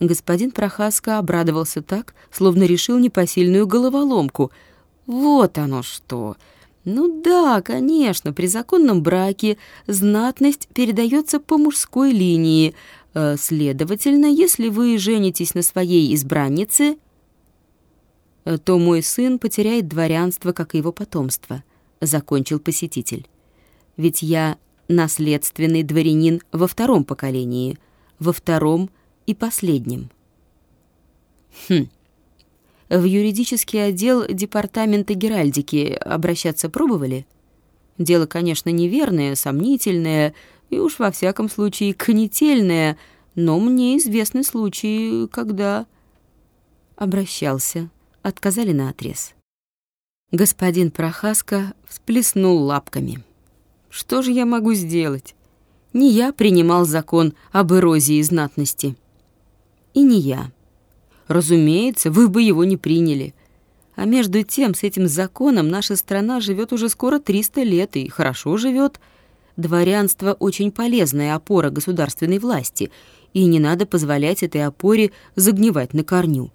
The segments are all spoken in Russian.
Господин Прохаска обрадовался так, словно решил непосильную головоломку. «Вот оно что!» Ну да, конечно, при законном браке знатность передается по мужской линии. Э, следовательно, если вы женитесь на своей избраннице, э, то мой сын потеряет дворянство, как и его потомство, закончил посетитель. Ведь я наследственный дворянин во втором поколении, во втором и последнем. Хм. В юридический отдел департамента Геральдики обращаться пробовали? Дело, конечно, неверное, сомнительное и уж во всяком случае конетельное, но мне известны случаи, когда... Обращался. Отказали на отрез. Господин Прохаска всплеснул лапками. «Что же я могу сделать? Не я принимал закон об эрозии знатности. И не я. Разумеется, вы бы его не приняли. А между тем, с этим законом наша страна живет уже скоро 300 лет и хорошо живет. Дворянство — очень полезная опора государственной власти, и не надо позволять этой опоре загнивать на корню.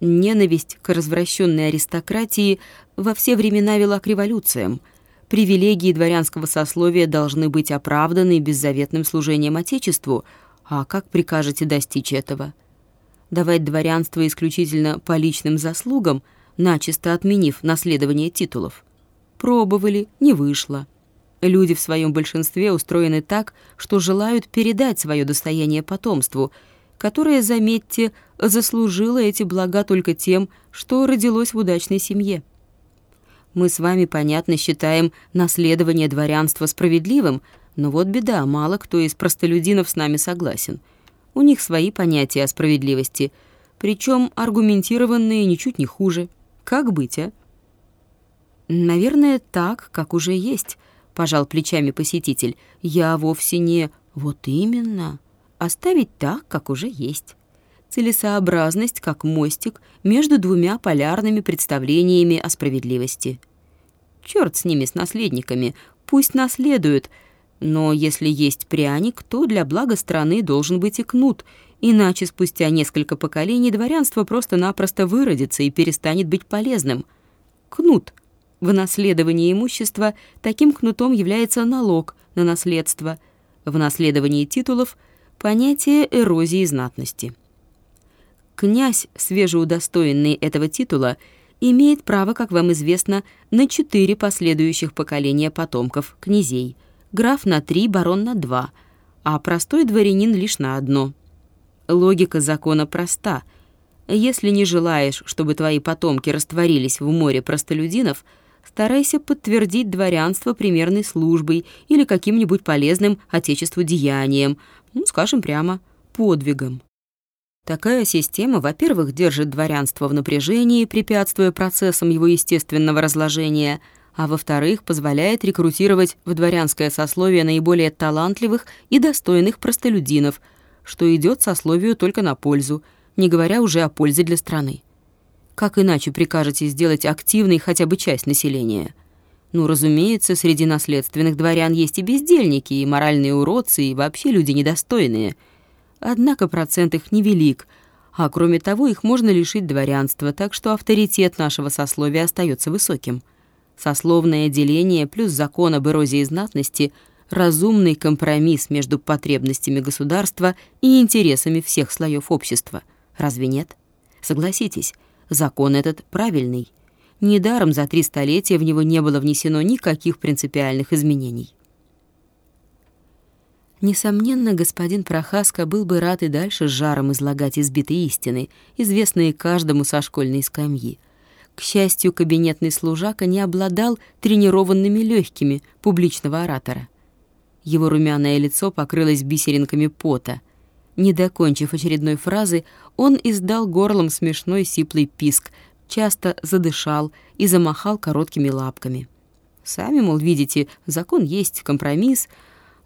Ненависть к развращенной аристократии во все времена вела к революциям. Привилегии дворянского сословия должны быть оправданы беззаветным служением Отечеству. А как прикажете достичь этого? Давать дворянство исключительно по личным заслугам, начисто отменив наследование титулов. Пробовали, не вышло. Люди в своем большинстве устроены так, что желают передать свое достояние потомству, которое, заметьте, заслужило эти блага только тем, что родилось в удачной семье. Мы с вами, понятно, считаем наследование дворянства справедливым, но вот беда, мало кто из простолюдинов с нами согласен — у них свои понятия о справедливости, причем аргументированные ничуть не хуже. Как быть, а? Наверное, так, как уже есть, пожал плечами посетитель. Я вовсе не вот именно. Оставить так, как уже есть. Целесообразность как мостик между двумя полярными представлениями о справедливости. Черт с ними, с наследниками. Пусть наследуют, но если есть пряник, то для блага страны должен быть и кнут, иначе спустя несколько поколений дворянство просто-напросто выродится и перестанет быть полезным. Кнут. В наследовании имущества таким кнутом является налог на наследство. В наследовании титулов — понятие эрозии знатности. Князь, свежеудостоенный этого титула, имеет право, как вам известно, на четыре последующих поколения потомков князей — граф на три, барон на два, а простой дворянин лишь на одно. Логика закона проста. Если не желаешь, чтобы твои потомки растворились в море простолюдинов, старайся подтвердить дворянство примерной службой или каким-нибудь полезным отечеству деянием, ну, скажем прямо, подвигом. Такая система, во-первых, держит дворянство в напряжении, препятствуя процессам его естественного разложения – а во-вторых, позволяет рекрутировать в дворянское сословие наиболее талантливых и достойных простолюдинов, что идет сословию только на пользу, не говоря уже о пользе для страны. Как иначе прикажете сделать активной хотя бы часть населения? Ну, разумеется, среди наследственных дворян есть и бездельники, и моральные уродцы, и вообще люди недостойные. Однако процент их невелик, а кроме того их можно лишить дворянства, так что авторитет нашего сословия остается высоким. Сословное деление плюс закон об эрозии знатности — разумный компромисс между потребностями государства и интересами всех слоев общества. Разве нет? Согласитесь, закон этот правильный. Недаром за три столетия в него не было внесено никаких принципиальных изменений. Несомненно, господин Прохаска был бы рад и дальше с жаром излагать избитые истины, известные каждому со школьной скамьи — к счастью, кабинетный служака не обладал тренированными легкими публичного оратора. Его румяное лицо покрылось бисеринками пота. Не докончив очередной фразы, он издал горлом смешной сиплый писк, часто задышал и замахал короткими лапками. Сами, мол, видите, закон есть, компромисс.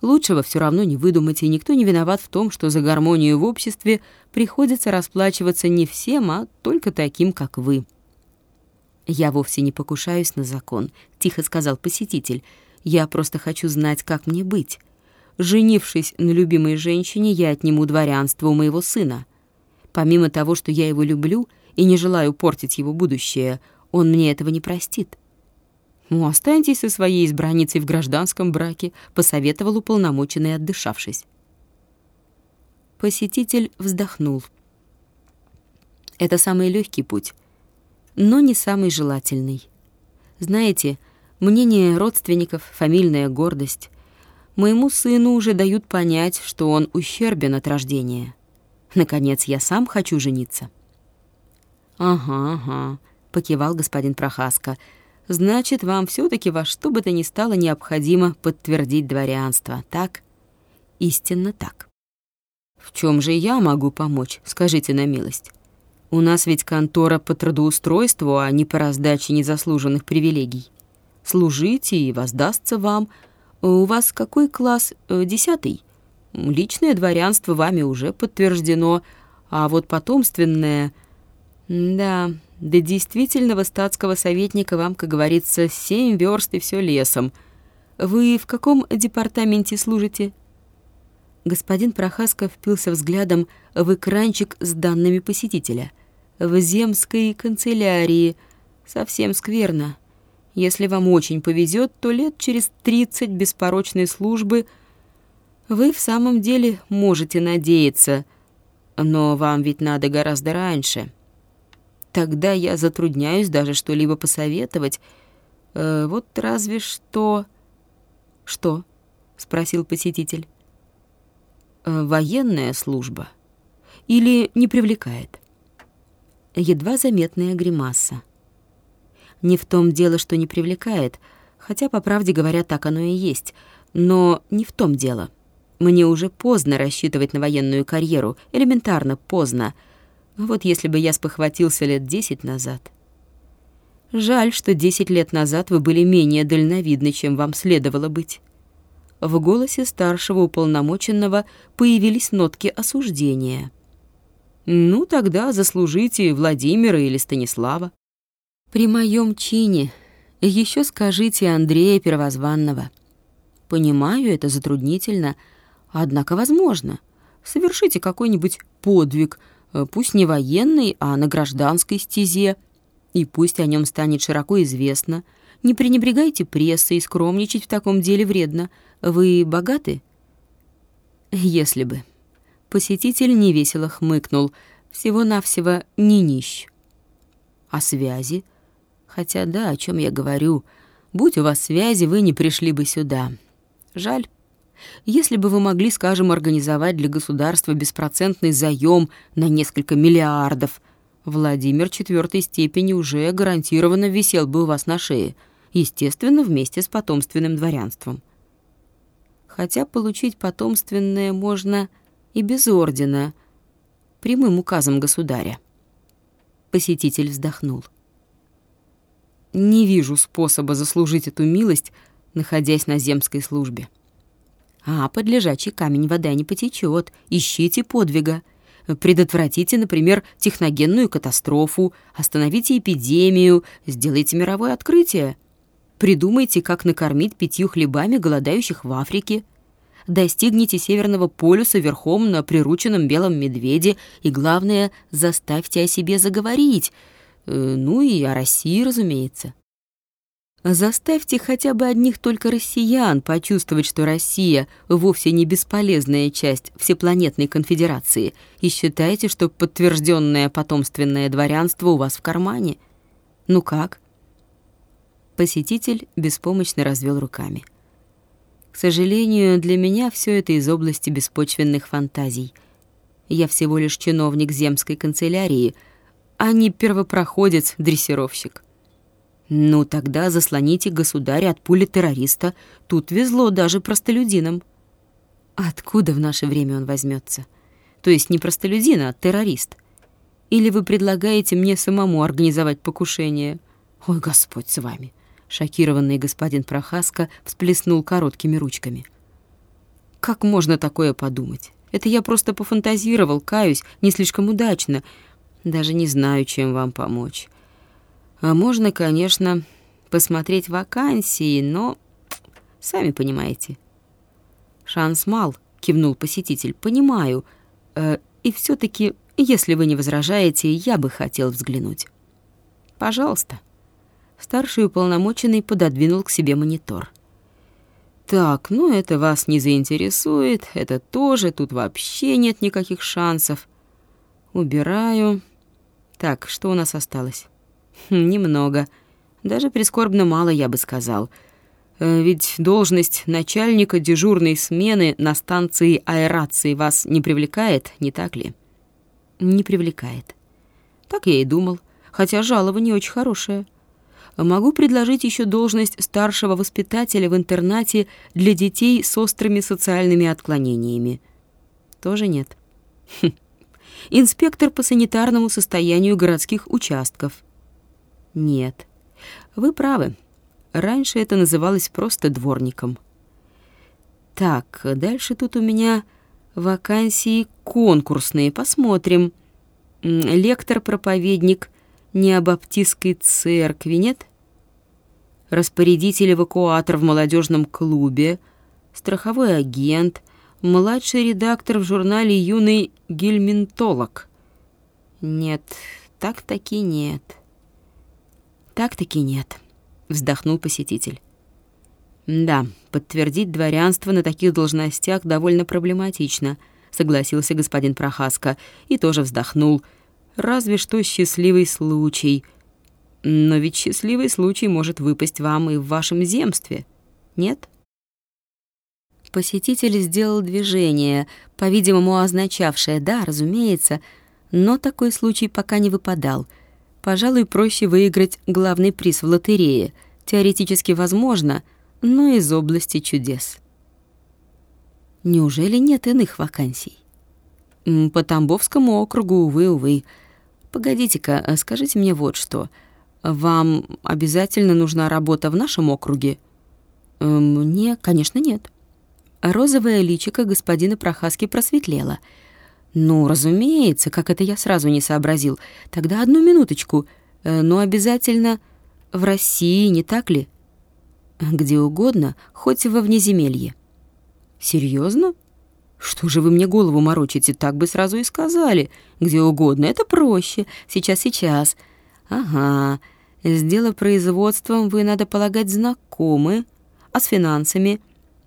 Лучшего все равно не выдумать, и никто не виноват в том, что за гармонию в обществе приходится расплачиваться не всем, а только таким, как вы. «Я вовсе не покушаюсь на закон», — тихо сказал посетитель. «Я просто хочу знать, как мне быть. Женившись на любимой женщине, я отниму дворянство у моего сына. Помимо того, что я его люблю и не желаю портить его будущее, он мне этого не простит. «Ну, останьтесь со своей избранницей в гражданском браке», — посоветовал уполномоченный, отдышавшись. Посетитель вздохнул. «Это самый легкий путь, но не самый желательный. Знаете, мнение родственников, фамильная гордость. Моему сыну уже дают понять, что он ущербен от рождения. Наконец, я сам хочу жениться». «Ага, ага», — покивал господин Прохаска, — Значит, вам все таки во что бы то ни стало необходимо подтвердить дворянство, так? Истинно так. В чем же я могу помочь, скажите на милость? У нас ведь контора по трудоустройству, а не по раздаче незаслуженных привилегий. Служите и воздастся вам. У вас какой класс? Э, десятый? Личное дворянство вами уже подтверждено, а вот потомственное... Да, до действительного статского советника вам, как говорится, семь верст и все лесом. Вы в каком департаменте служите?» Господин Прохаска впился взглядом в экранчик с данными посетителя. «В земской канцелярии. Совсем скверно. Если вам очень повезет, то лет через тридцать беспорочной службы вы в самом деле можете надеяться. Но вам ведь надо гораздо раньше». Тогда я затрудняюсь даже что-либо посоветовать. Э, вот разве что... Что? спросил посетитель. Э, военная служба. Или не привлекает? Едва заметная гримаса. Не в том дело, что не привлекает, хотя, по правде говоря, так оно и есть. Но не в том дело. Мне уже поздно рассчитывать на военную карьеру, элементарно поздно — вот если бы я спохватился лет десять назад. Жаль, что десять лет назад вы были менее дальновидны, чем вам следовало быть. В голосе старшего уполномоченного появились нотки осуждения. «Ну, тогда заслужите Владимира или Станислава». «При моем чине еще скажите Андрея Первозванного». «Понимаю, это затруднительно, однако возможно. Совершите какой-нибудь подвиг — Э, пусть не военный, а на гражданской стезе, и пусть о нем станет широко известно. Не пренебрегайте прессой, скромничать в таком деле вредно. Вы богаты? Если бы. Посетитель невесело хмыкнул. Всего-навсего не нищ. А связи? Хотя да, о чем я говорю. Будь у вас связи, вы не пришли бы сюда. Жаль. Если бы вы могли, скажем, организовать для государства беспроцентный заем на несколько миллиардов, Владимир четвертой степени уже гарантированно висел бы у вас на шее, естественно, вместе с потомственным дворянством. Хотя получить потомственное можно и без ордена, прямым указом государя. Посетитель вздохнул. «Не вижу способа заслужить эту милость, находясь на земской службе». А под лежачий камень вода не потечет. Ищите подвига. Предотвратите, например, техногенную катастрофу, остановите эпидемию, сделайте мировое открытие. Придумайте, как накормить пятью хлебами голодающих в Африке. Достигните Северного полюса верхом на прирученном белом медведе и, главное, заставьте о себе заговорить. Э, ну и о России, разумеется. Заставьте хотя бы одних только россиян почувствовать, что Россия вовсе не бесполезная часть всепланетной конфедерации, и считайте, что подтвержденное потомственное дворянство у вас в кармане. Ну как? Посетитель беспомощно развел руками. К сожалению, для меня все это из области беспочвенных фантазий. Я всего лишь чиновник земской канцелярии, а не первопроходец-дрессировщик. Ну, тогда заслоните государя от пули террориста. Тут везло даже простолюдинам. Откуда в наше время он возьмется? То есть не простолюдин, а террорист. Или вы предлагаете мне самому организовать покушение? Ой, Господь с вами. Шокированный господин Прохаска всплеснул короткими ручками. Как можно такое подумать? Это я просто пофантазировал, каюсь, не слишком удачно. Даже не знаю, чем вам помочь. А можно, конечно, посмотреть вакансии, но сами понимаете. Шанс мал, кивнул посетитель. Понимаю. Э, и все таки Если вы не возражаете, я бы хотел взглянуть. Пожалуйста. Старший уполномоченный пододвинул к себе монитор. Так, ну это вас не заинтересует, это тоже, тут вообще нет никаких шансов. Убираю. Так, что у нас осталось? Хм, немного. Даже прискорбно мало, я бы сказал. Э, ведь должность начальника дежурной смены на станции аэрации вас не привлекает, не так ли? Не привлекает. Так я и думал, хотя жалование очень хорошее. Могу предложить еще должность старшего воспитателя в интернате для детей с острыми социальными отклонениями. Тоже нет. Хм. Инспектор по санитарному состоянию городских участков. Нет. Вы правы. Раньше это называлось просто дворником. Так, дальше тут у меня вакансии конкурсные. Посмотрим. Лектор-проповедник необаптистской церкви, нет? Распорядитель-эвакуатор в молодежном клубе, страховой агент, младший редактор в журнале «Юный гельминтолог». Нет, так-таки нет. Так-таки нет, вздохнул посетитель. Да, подтвердить дворянство на таких должностях довольно проблематично, согласился господин Прохаска и тоже вздохнул. Разве что счастливый случай. Но ведь счастливый случай может выпасть вам и в вашем земстве, нет? Посетитель сделал движение, по-видимому, означавшее «да, разумеется», но такой случай пока не выпадал. Пожалуй, проще выиграть главный приз в лотерее. Теоретически возможно, но из области чудес. Неужели нет иных вакансий? По Тамбовскому округу, увы, увы. Погодите-ка, а скажите мне вот что. Вам обязательно нужна работа в нашем округе? Мне, конечно, нет. Розовое личико господина Прохаски просветлело. «Ну, разумеется, как это я сразу не сообразил. Тогда одну минуточку. Э, но обязательно в России, не так ли?» «Где угодно, хоть во внеземелье». «Серьезно? Что же вы мне голову морочите? Так бы сразу и сказали. Где угодно, это проще. Сейчас, сейчас. Ага, с делопроизводством вы, надо полагать, знакомы. А с финансами?»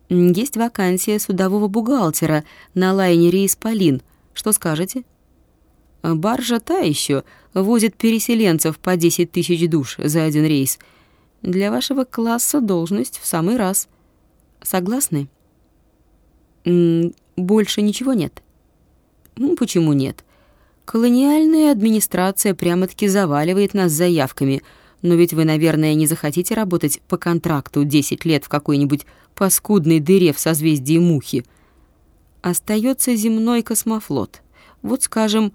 Есть вакансия судового бухгалтера на лайнере «Исполин». Что скажете? Баржа та еще возит переселенцев по 10 тысяч душ за один рейс. Для вашего класса должность в самый раз. Согласны? Больше ничего нет? Ну, почему нет? Колониальная администрация прямо-таки заваливает нас заявками — но ведь вы, наверное, не захотите работать по контракту 10 лет в какой-нибудь паскудной дыре в созвездии Мухи. Остается земной космофлот. Вот, скажем,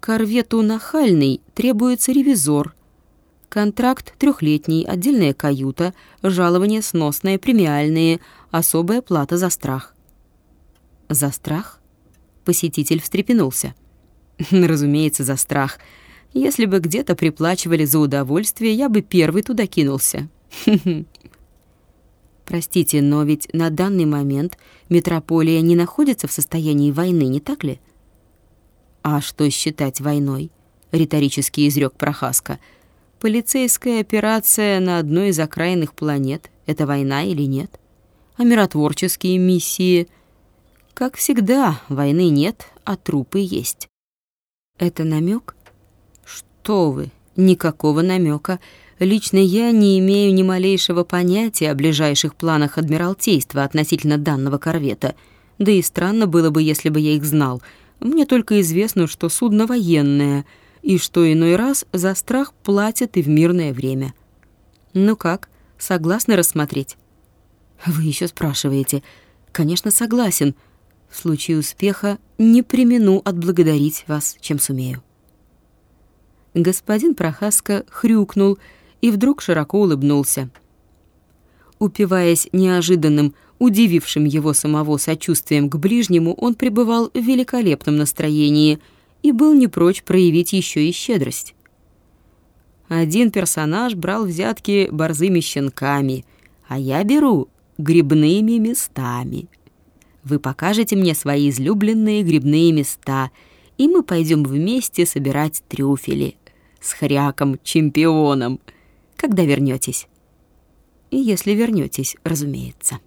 корвету «Нахальный» требуется ревизор. Контракт трехлетний, отдельная каюта, жалование сносное, премиальные, особая плата за страх. За страх? Посетитель встрепенулся. Разумеется, за страх — если бы где-то приплачивали за удовольствие, я бы первый туда кинулся. Простите, но ведь на данный момент метрополия не находится в состоянии войны, не так ли? А что считать войной? риторически изрек Прохаска. Полицейская операция на одной из окраинных планет — это война или нет? А миротворческие миссии? Как всегда, войны нет, а трупы есть. Это намек? что вы, никакого намека. Лично я не имею ни малейшего понятия о ближайших планах Адмиралтейства относительно данного корвета. Да и странно было бы, если бы я их знал. Мне только известно, что судно военное, и что иной раз за страх платят и в мирное время. Ну как, согласны рассмотреть? Вы еще спрашиваете. Конечно, согласен. В случае успеха не примену отблагодарить вас, чем сумею. Господин Прохаска хрюкнул и вдруг широко улыбнулся. Упиваясь неожиданным, удивившим его самого сочувствием к ближнему, он пребывал в великолепном настроении и был не прочь проявить еще и щедрость. Один персонаж брал взятки борзыми щенками, а я беру грибными местами. Вы покажете мне свои излюбленные грибные места — и мы пойдем вместе собирать трюфели с хряком-чемпионом, когда вернетесь. И если вернетесь, разумеется.